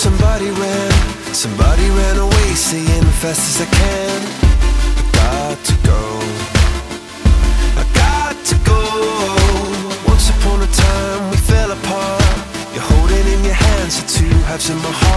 somebody ran, somebody ran away, saying fast as I can. I got to go. I got to go. Once upon a time we fell apart. You're holding in your hands the two halves of my heart.